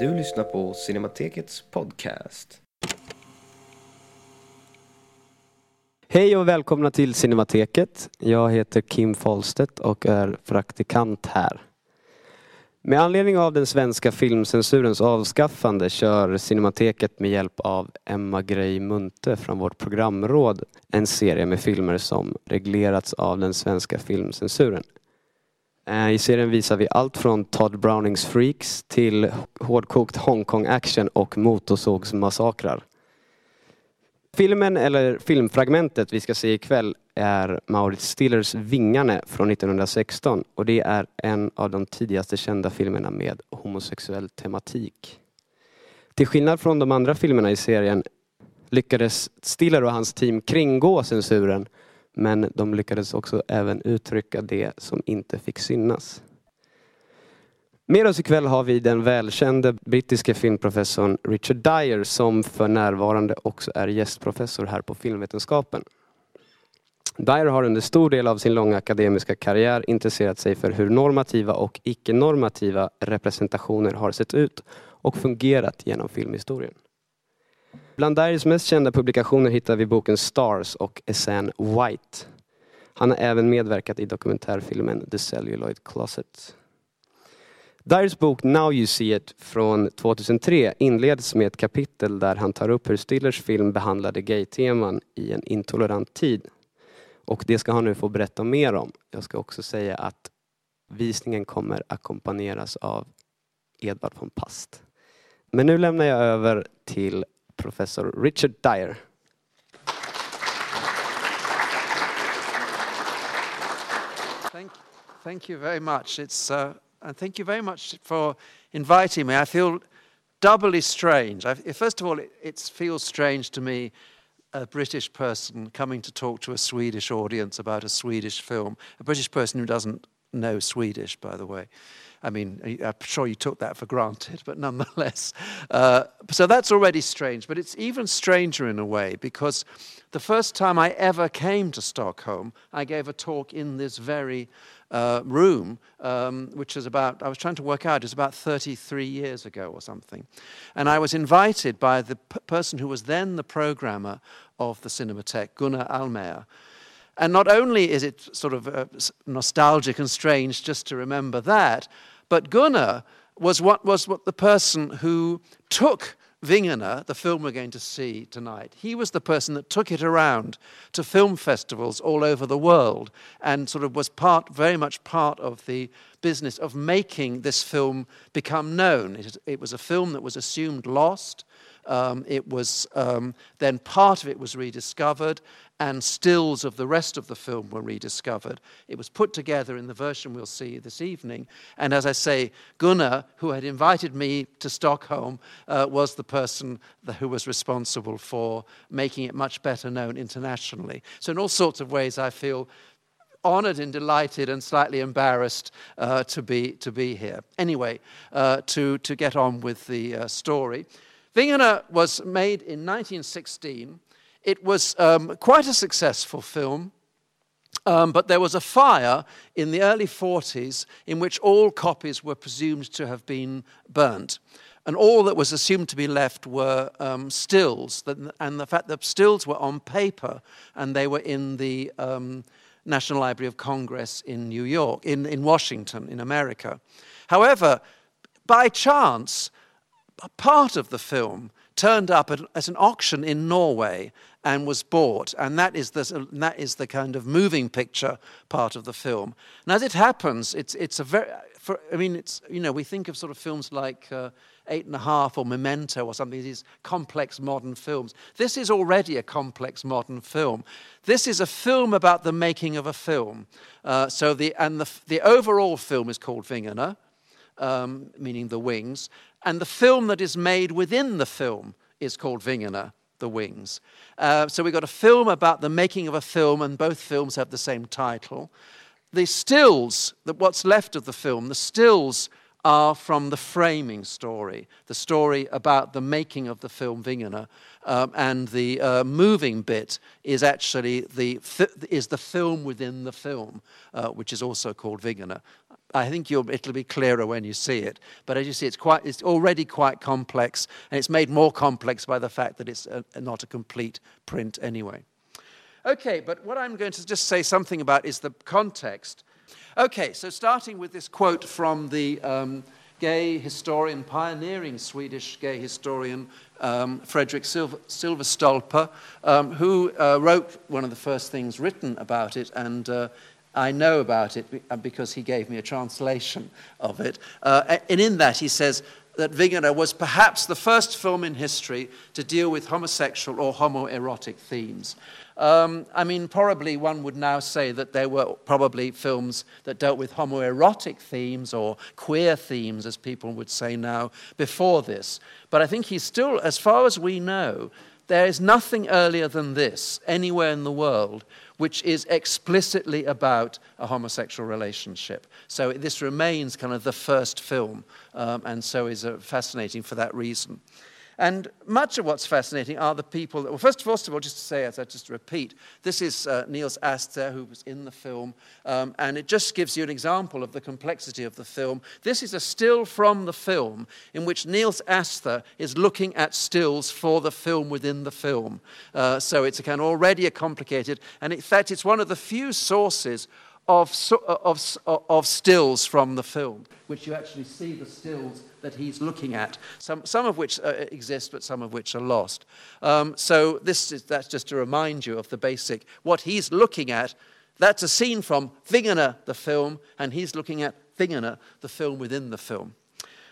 Du lyssnar på Cinematekets podcast. Hej och välkomna till Cinemateket. Jag heter Kim Falstedt och är praktikant här. Med anledning av den svenska filmcensurens avskaffande kör Cinemateket med hjälp av Emma Grey Munthe från vårt programråd en serie med filmer som reglerats av den svenska filmcensuren. Eh, I serien visar vi allt från Todd Brownings Freaks till hårdkokt Hongkong-action och motorsågsmassakrar. Filmen, eller filmfragmentet vi ska se ikväll är Maurits Stillers Vingarne från 1916 och det är en av de tidigaste kända filmerna med homosexuell tematik. Till skillnad från de andra filmerna i serien lyckades Stiller och hans team kringgå censuren men de lyckades också även uttrycka det som inte fick synas. Med oss ikväll har vi den välkände brittiske filmprofessorn Richard Dyer som för närvarande också är gästprofessor här på filmvetenskapen. Dyer har under stor del av sin långa akademiska karriär intresserat sig för hur normativa och icke-normativa representationer har sett ut och fungerat genom filmhistorien. Bland Dyers mest kända publikationer hittar vi boken Stars och essän White. Han har även medverkat i dokumentärfilmen The Celluloid Closet. Dyers bok Now You See It från 2003 inleds med ett kapitel där han tar upp hur Stillers film behandlade gay-teman i en intolerant tid. Och det ska han nu få berätta mer om. Jag ska också säga att visningen kommer ackompanjeras av Edvard von Past. Men nu lämnar jag över till professor Richard Dyer. Thank, thank you very much. It's, uh, and thank you very much for inviting me. I feel doubly strange. I, first of all, it, it feels strange to me, a British person coming to talk to a Swedish audience about a Swedish film, a British person who doesn't know Swedish, by the way. I mean, I'm sure you took that for granted, but nonetheless. Uh, so that's already strange, but it's even stranger in a way because the first time I ever came to Stockholm, I gave a talk in this very uh, room, um, which is about, I was trying to work out, it's about 33 years ago or something. And I was invited by the p- person who was then the programmer of the Cinematheque, Gunnar Almayer. And not only is it sort of uh, nostalgic and strange just to remember that, but Gunnar was what was what the person who took Vingarne, the film we're going to see tonight, he was the person that took it around to film festivals all over the world and sort of was part, very much part of the business of making this film become known. It, it was a film that was assumed lost. Um, it was um, then part of it was rediscovered, and stills of the rest of the film were rediscovered. It was put together in the version we'll see this evening. And as I say, Gunnar, who had invited me to Stockholm, uh, was the person who was responsible for making it much better known internationally. So, in all sorts of ways, I feel honored and delighted and slightly embarrassed uh, to, be, to be here. Anyway, uh, to, to get on with the uh, story. Vingarne was made in 1916 it was um, quite a successful film, um, but there was a fire in the early 40s in which all copies were presumed to have been burnt. And all that was assumed to be left were um, stills, and the fact that stills were on paper and they were in the um, National Library of Congress in New York, in, in Washington, in America. However, by chance, part of the film turned up at, at, an auction in Norway and was bought. And that is, the, that is the kind of moving picture part of the film. And as it happens, it's, it's a very, for, I mean, it's, you know, we think of sort of films like uh, Eight and a Half or Memento or something, these complex modern films. This is already a complex modern film. This is a film about the making of a film. Uh, so the, and the, the overall film is called Vingarne, um, meaning the wings. And the film that is made within the film is called Vingarne the wings. Uh, so we've got a film about the making of a film, and both films have the same title. The stills, what's left of the film, the stills are from the framing story, the story about the making of the film Vingarne. Um, and the uh, moving bit is actually the, is the film within the film, uh, which is also called Vingarne. I think it'll be clearer when you see it. But as you see, it's, quite, it's already quite complex, and it's made more complex by the fact that it's a, not a complete print anyway. Okay, but what I'm going to just say something about is the context. Okay, so starting with this quote from the um, gay historian, pioneering Swedish gay historian um, Fredrik Silfverstolpe, um, who uh, wrote one of the first things written about it, and uh, I know about it uh, because he gave me a translation of it. Uh, and in that, he says that Vingarne was perhaps the first film in history to deal with homosexual or homoerotic themes. Um, I mean, probably one would now say that there were probably films that dealt with homoerotic themes or queer themes, as people would say now, before this. But I think he's still, as far as we know, there is nothing earlier than this anywhere in the world which is explicitly about a homosexual relationship. So this remains kind of the first film, um, and so is uh, fascinating for that reason. And much of what's fascinating are the people that, well, first, of all, just to say, as I just repeat, this is uh, Nils Asther, who was in the film, um, and it just gives you an example of the complexity of the film. This is a still from the film in which Nils Asther is looking at stills for the film within the film. Uh, so it's a kind of already a complicated, and in fact, it's one of the few sources of, of, of stills from the film, which you actually see the stills that he's looking at, some, some of which uh, exist, but some of which are lost. Um, so this is, that's just to remind you of the basic, what he's looking at, that's a scene from Vingarne, the film, and he's looking at Vingarne, the film within the film.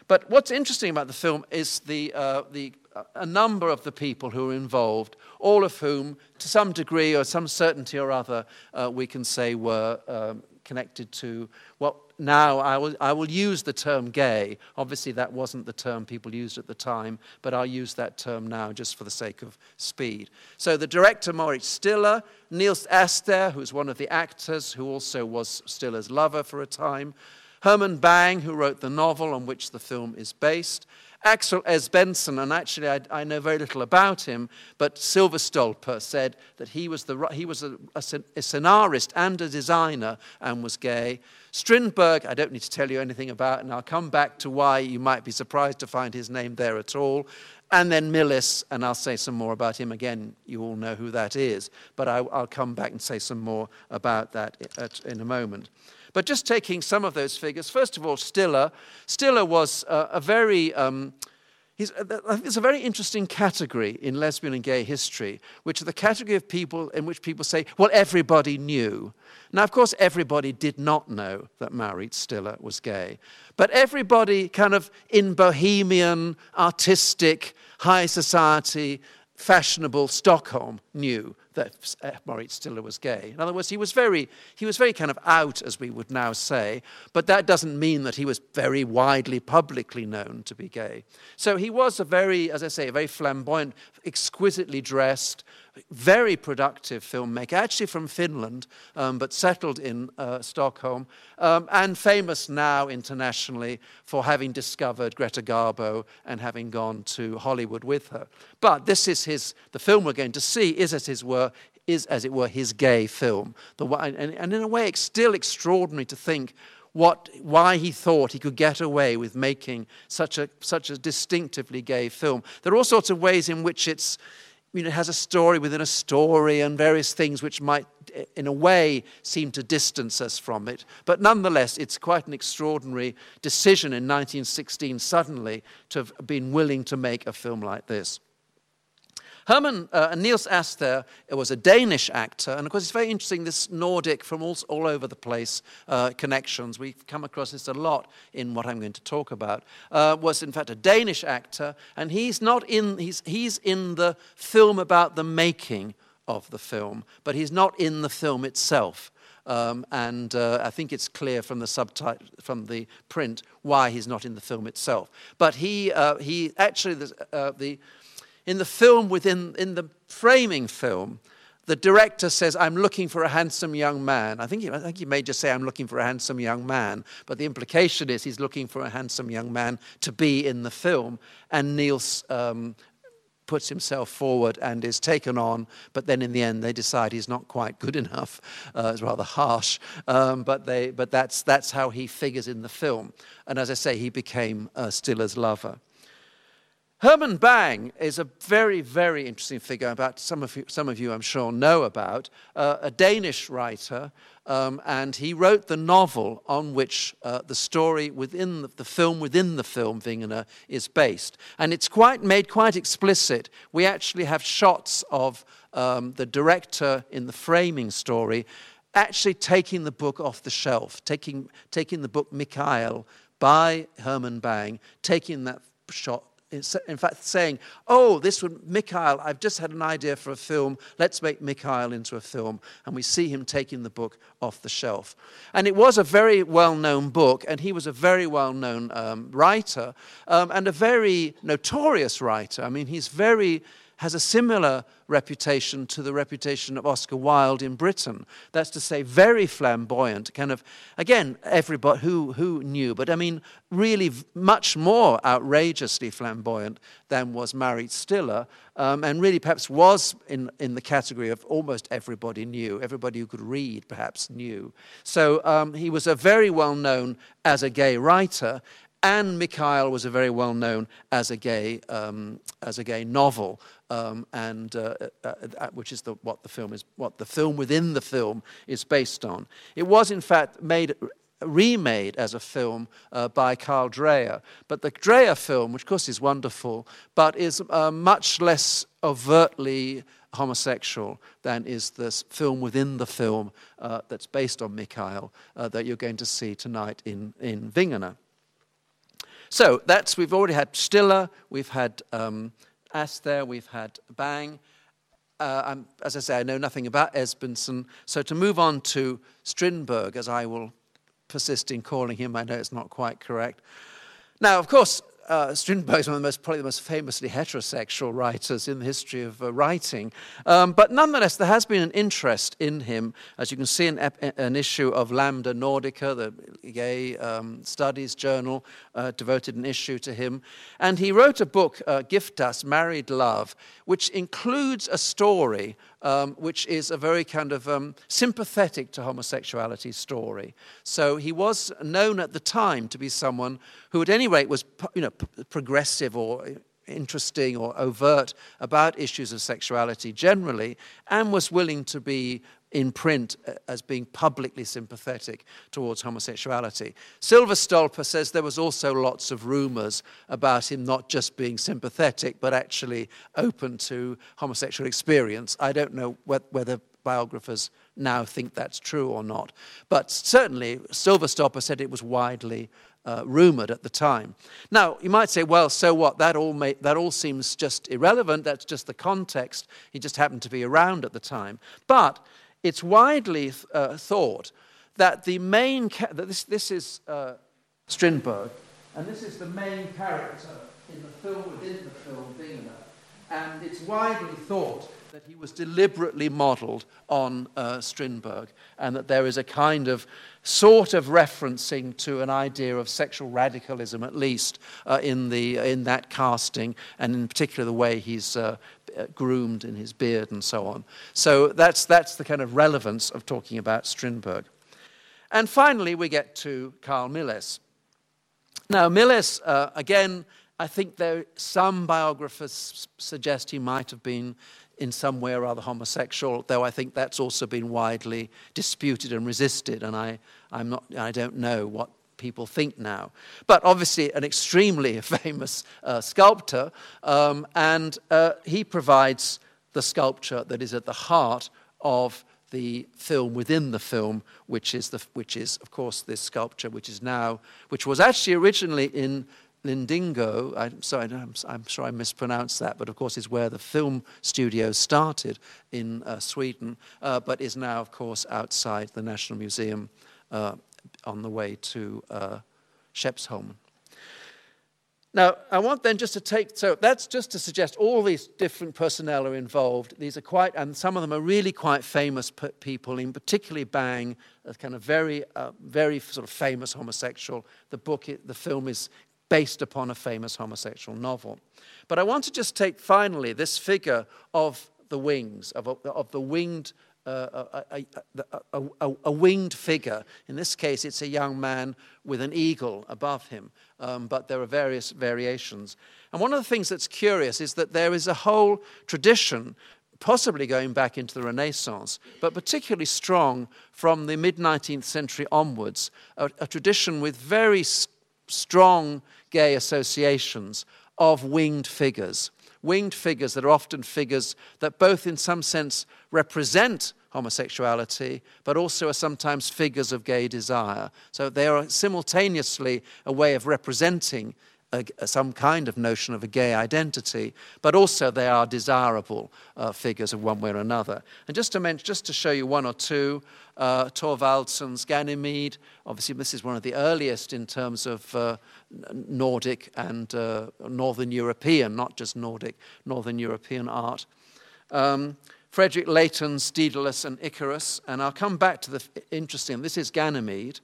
But what's interesting about the film is the, uh, the, uh, a number of the people who are involved, all of whom, to some degree or some certainty or other, uh, we can say were um, connected to what now I will, I will use the term gay. Obviously, that wasn't the term people used at the time, but I'll use that term now just for the sake of speed. So, the director, Mauritz Stiller, Nils Asther, who's one of the actors, who also was Stiller's lover for a time, Herman Bang, who wrote the novel on which the film is based, Axel Esbensen, and actually I, I, know very little about him, but Silfverstolpe said that he was, the, he was a, a, a scenarist and a designer and was gay. Strindberg, I don't need to tell you anything about, and I'll come back to why you might be surprised to find his name there at all. And then Milles, and I'll say some more about him again. You all know who that is, but I, will come back and say some more about that uh, in a moment. But just taking some of those figures, first of all, Stiller. Stiller was a, a very. Um, He's, it's a very interesting category in lesbian and gay history, which is the category of people in which people say, well, everybody knew. Now, of course, everybody did not know that Mauritz Stiller was gay, but everybody kind of in bohemian, artistic, high society, fashionable Stockholm knew that uh, Mauritz Stiller was gay. In other words, he was very, he was very kind of out, as we would now say, but that doesn't mean that he was very widely publicly known to be gay. So he was a very, as I say, a very flamboyant, exquisitely dressed, very productive filmmaker, actually from Finland, um, but settled in uh, Stockholm, um, and famous now internationally for having discovered Greta Garbo and having gone to Hollywood with her. But this is his, the film we're going to see is, as it were, is, as it were, his gay film. The, and, and in a way, it's still extraordinary to think what, why he thought he could get away with making such a, such a distinctively gay film. There are all sorts of ways in which it's, you know, has a story within a story and various things which might, in a way, seem to distance us from it. But nonetheless, it's quite an extraordinary decision in 1916 suddenly to have been willing to make a film like this. Herman uh, Nils Asther was a Danish actor, and of course, it's very interesting this Nordic from all, all over the place uh, connections. We've come across this a lot in what I'm going to talk about. Uh, was in fact a Danish actor, and he's not in. He's he's in the film about the making of the film, but he's not in the film itself. Um, and uh, I think it's clear from the subtitle, from the print, why he's not in the film itself. But he, uh, he actually, uh, the in the film, within in the framing film, the director says, I'm looking for a handsome young man. I think, he, I think he may just say, I'm looking for a handsome young man, but the implication is he's looking for a handsome young man to be in the film. And Nils um, puts himself forward and is taken on, but then in the end they decide he's not quite good enough. Uh, it's rather harsh, um, but, they, but that's, that's how he figures in the film. And as I say, he became uh, Stiller's lover. Herman Bang is a very, very interesting figure about some of you, some of you I'm sure know about, uh, a Danish writer, um, and he wrote the novel on which uh, the story within the, the, film within the film Vingarne is based. And it's quite made quite explicit. We actually have shots of um, the director in the framing story actually taking the book off the shelf, taking, taking the book Mikael by Herman Bang, taking that shot in fact, saying, Oh, this would, Mikhail, I've just had an idea for a film. Let's make Mikhail into a film. And we see him taking the book off the shelf. And it was a very well known book, and he was a very well known um, writer um, and a very notorious writer. I mean, he's very has a similar reputation to the reputation of Oscar Wilde in Britain. That's to say, very flamboyant, kind of, again, everybody who, who knew, but I mean, really much more outrageously flamboyant than was Mauritz Stiller, um, and really perhaps was in, in the category of almost everybody knew, everybody who could read perhaps knew. So um, he was a very well known as a gay writer, and Mikael was a very well known as a gay um, as a gay novel, um, and uh, uh, uh, which is the, what the film is what the film within the film is based on. It was in fact made remade as a film uh, by Carl Dreyer. But the Dreyer film, which of course is wonderful, but is uh, much less overtly homosexual than is this film within the film uh, that's based on Mikael uh, that you're going to see tonight in, in Vingarne. So that's, we've already had Stiller, we've had um, Asther, we've had Bang. Uh, as I say, I know nothing about Esbensen. So to move on to Strindberg, as I will persist in calling him, I know it's not quite correct. Now, of course, uh, Strindberg is one of the most, probably the most famously heterosexual writers in the history of uh, writing. Um, but nonetheless, there has been an interest in him, as you can see in an issue of Lambda Nordica, the gay um, studies journal, uh, devoted an issue to him. And he wrote a book, uh, Giftas, Married Love, which includes a story um, which is a very kind of um, sympathetic to homosexuality story. So he was known at the time to be someone who, at any rate, was you know, progressive or interesting or overt about issues of sexuality generally, and was willing to be in print uh, as being publicly sympathetic towards homosexuality. Silfverstolpe says there was also lots of rumors about him not just being sympathetic, but actually open to homosexual experience. I don't know whether biographers now think that's true or not. But certainly, Silfverstolpe said it was widely uh, rumored at the time. Now, you might say, well, so what? That all, may, that all seems just irrelevant. That's just the context. He just happened to be around at the time. But it's widely uh, thought that the main, ca- that this, this is uh, Strindberg, and this is the main character in the film within the film, Vingarne. And it's widely thought that he was deliberately modeled on uh, Strindberg, and that there is a kind of sort of referencing to an idea of sexual radicalism, at least uh, in, the, in that casting, and in particular the way he's uh, groomed in his beard and so on. So that's, that's the kind of relevance of talking about Strindberg. And finally, we get to Carl Milles. Now, Milles, uh, again, I think there some biographers suggest he might have been in some way or other homosexual, though I think that's also been widely disputed and resisted, and I, I'm not, I don't know what people think now. But obviously, an extremely famous uh, sculptor, um, and uh, he provides the sculpture that is at the heart of the film within the film, which is, the, which is of course, this sculpture, which is now, which was actually originally in Lindingo, I'm sorry, I'm, I'm, sure I mispronounced that, but of course is where the film studio started in uh, Sweden, uh, but is now, of course, outside the National Museum uh, on the way to uh, Skeppsholmen. Now, I want then just to take, so that's just to suggest all these different personnel are involved. These are quite, and some of them are really quite famous people, in particularly Bang, a kind of very, uh, very sort of famous homosexual. The book, the film is based upon a famous homosexual novel. But I want to just take finally this figure of the wings, of, of the winged a, a, a, a, winged figure. In this case, it's a young man with an eagle above him, um, but there are various variations. And one of the things that's curious is that there is a whole tradition, possibly going back into the Renaissance, but particularly strong from the mid 19th century onwards, a, tradition with very strong gay associations of winged figures winged figures that are often figures that both in some sense represent homosexuality, but also are sometimes figures of gay desire. So they are simultaneously a way of representing a, some kind of notion of a gay identity, but also they are desirable uh, figures of one way or another. And just to mention, just to show you one or two, uh, Thorvaldsen's Ganymede. Obviously, this is one of the earliest in terms of uh, Nordic and uh, Northern European, not just Nordic, Northern European art. Um, Frederic Leighton's Daedalus and Icarus, and I'll come back to the interesting. This is Ganymede,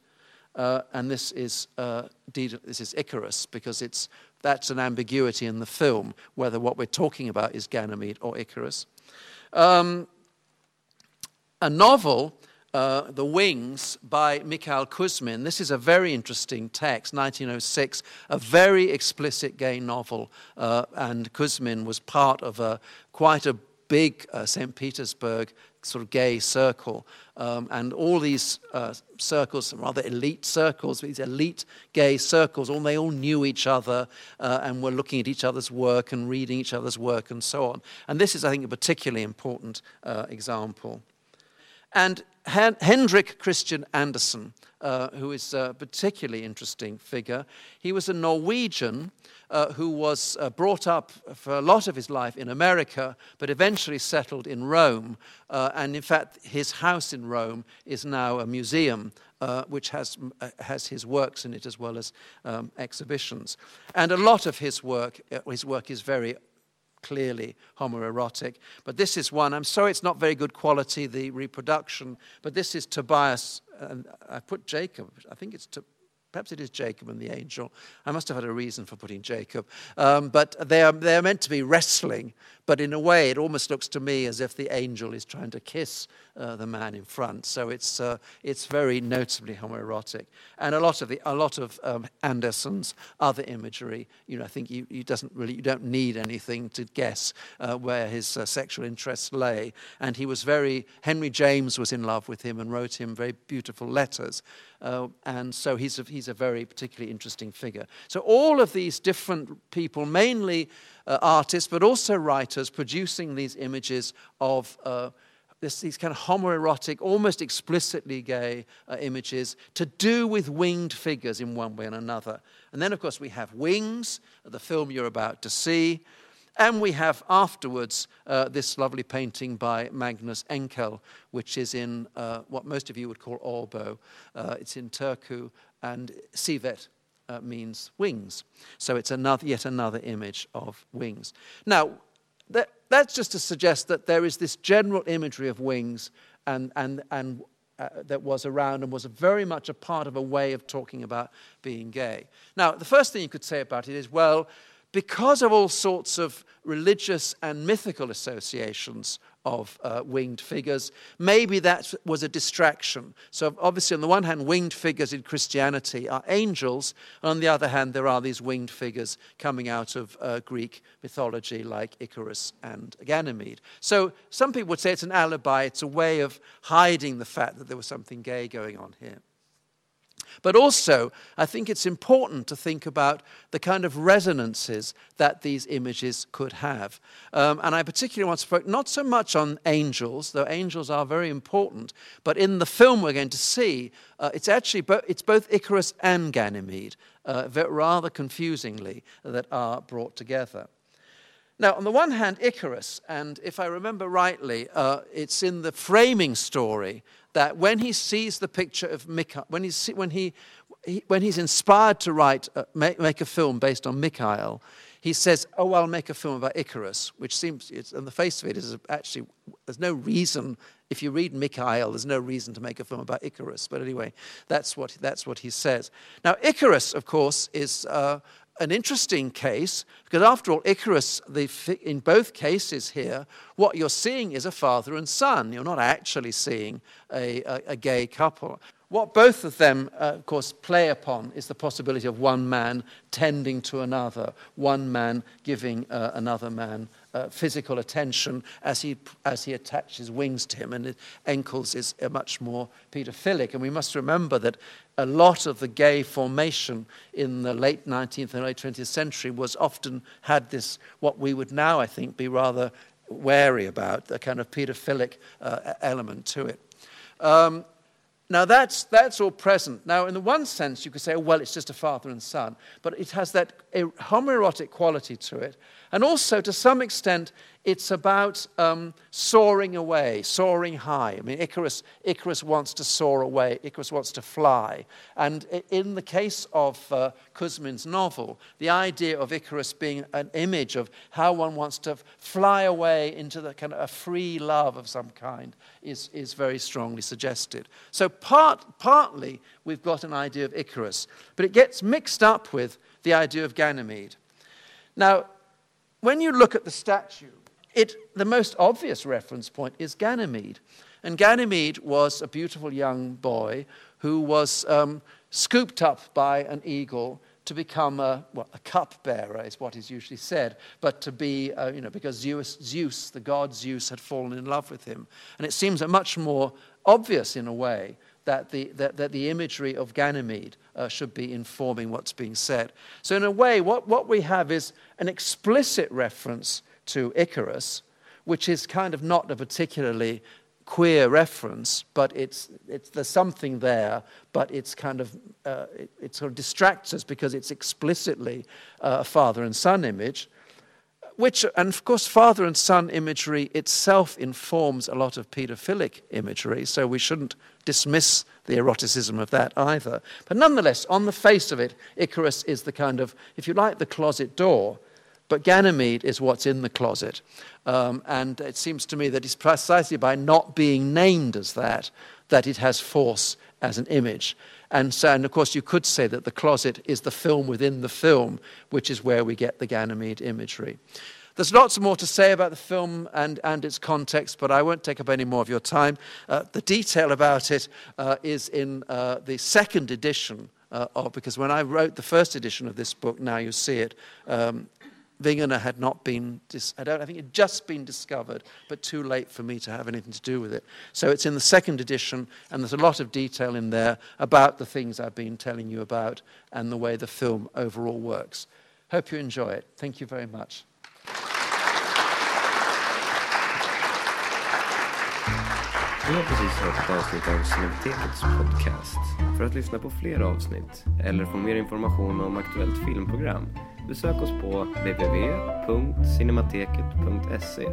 uh, and this is uh, this is Icarus because it's that's an ambiguity in the film whether what we're talking about is Ganymede or Icarus. Um, a novel, uh, The Wings by Mikhail Kuzmin. This is a very interesting text, 1906, a very explicit gay novel, uh, and Kuzmin was part of a quite a big uh, St. Petersburg sort of gay circle. Um, and all these uh, circles, rather elite circles, these elite gay circles, all, they all knew each other uh, and were looking at each other's work and reading each other's work and so on. And this is, I think, a particularly important uh, example. And Hen- Hendrik Christian Andersen, uh, who is a particularly interesting figure, he was a Norwegian uh, who was uh, brought up for a lot of his life in America, but eventually settled in Rome. Uh, and in fact, his house in Rome is now a museum. Uh, which has, uh, has his works in it as well as um, exhibitions. And a lot of his work, his work is very clearly homoerotic. But this is one, I'm sorry it's not very good quality, the reproduction, but this is Tobias, and I put Jacob, I think it's to, Perhaps it is Jacob and the angel. I must have had a reason for putting Jacob. Um, but they are, they are meant to be wrestling, but in a way, it almost looks to me as if the angel is trying to kiss uh, the man in front. So it's, uh, it's very notably homoerotic. And a lot of, the, a lot of um, Andersen's other imagery, you know, I think you, you, doesn't really, you don't need anything to guess uh, where his uh, sexual interests lay. And he was very, Henry James was in love with him and wrote him very beautiful letters. Uh, and so he's a, he's a very particularly interesting figure. So all of these different people, mainly uh, artists, but also writers, producing these images of uh, this, these kind of homoerotic, almost explicitly gay uh, images to do with winged figures in one way and another. And then, of course, we have Wings, the film you're about to see. And we have afterwards uh, this lovely painting by Magnus Enckell, which is in uh, what most of you would call Åbo. Uh, it's in Turku, and Siivet uh, means wings. So it's another, yet another image of wings. Now, that, that's just to suggest that there is this general imagery of wings and, and, and uh, that was around and was very much a part of a way of talking about being gay. Now, the first thing you could say about it is well, because of all sorts of religious and mythical associations of uh, winged figures, maybe that was a distraction. So, obviously, on the one hand, winged figures in Christianity are angels, and on the other hand, there are these winged figures coming out of uh, Greek mythology like Icarus and Ganymede. So, some people would say it's an alibi, it's a way of hiding the fact that there was something gay going on here. But also, I think it's important to think about the kind of resonances that these images could have. Um, and I particularly want to focus not so much on angels, though angels are very important, but in the film we're going to see, uh, it's actually bo- it's both Icarus and Ganymede, uh, rather confusingly, that are brought together. Now, on the one hand, Icarus, and if I remember rightly, uh, it's in the framing story that when he sees the picture of Mikhail, when, he's, when, he, he, when he's inspired to write, uh, make, make, a film based on Mikhail, he says, Oh, I'll make a film about Icarus, which seems, on the face of it, is actually, there's no reason, if you read Mikhail, there's no reason to make a film about Icarus. But anyway, that's what, that's what he says. Now, Icarus, of course, is uh, an interesting case because, after all, Icarus, the, in both cases here, what you're seeing is a father and son. You're not actually seeing a, a, a gay couple. What both of them, uh, of course, play upon is the possibility of one man tending to another, one man giving uh, another man uh, physical attention as he, as he attaches wings to him. And Enckell's is much more pedophilic. And we must remember that a lot of the gay formation in the late 19th and early 20th century was often had this, what we would now, I think, be rather wary about, the kind of pedophilic uh, element to it. Um, now, that's, that's all present. Now, in the one sense, you could say, oh, well, it's just a father and son, but it has that homoerotic quality to it. And also, to some extent, it's about um, soaring away, soaring high. I mean, Icarus, Icarus wants to soar away, Icarus wants to fly. And in the case of uh, Kuzmin's novel, the idea of Icarus being an image of how one wants to fly away into the kind of a free love of some kind is, is very strongly suggested. So, part, partly, we've got an idea of Icarus, but it gets mixed up with the idea of Ganymede. Now, when you look at the statue, it, the most obvious reference point is Ganymede. And Ganymede was a beautiful young boy who was um, scooped up by an eagle to become a, well, a cupbearer, is what is usually said, but to be, uh, you know, because Zeus, Zeus, the god Zeus, had fallen in love with him. And it seems a much more obvious, in a way, that the, that, that the imagery of Ganymede uh, should be informing what's being said. So, in a way, what, what we have is an explicit reference to Icarus, which is kind of not a particularly queer reference, but it's, it's, there's something there, but it's kind of, uh, it, it, sort of distracts us because it's explicitly uh, a father and son image, which, and of course, father and son imagery itself informs a lot of pedophilic imagery, so we shouldn't dismiss the eroticism of that either. But nonetheless, on the face of it, Icarus is the kind of, if you like, the closet door but Ganymede is what's in the closet. Um, and it seems to me that it's precisely by not being named as that that it has force as an image. And, so, and of course, you could say that the closet is the film within the film, which is where we get the Ganymede imagery. There's lots more to say about the film and, and its context, but I won't take up any more of your time. Uh, the detail about it uh, is in uh, the second edition uh, of, because when I wrote the first edition of this book, now you see it, um, Wegener had not been, I, don't, I think it had just been discovered, but too late for me to have anything to do with it. So it's in the second edition, and there's a lot of detail in there about the things I've been telling you about and the way the film overall works. Hope you enjoy it. Thank you very much. Du har precis hört ett avsnitt av Cinematekets podcast. För att lyssna på fler avsnitt eller få mer information om aktuellt filmprogram Besök oss på www.cinemateket.se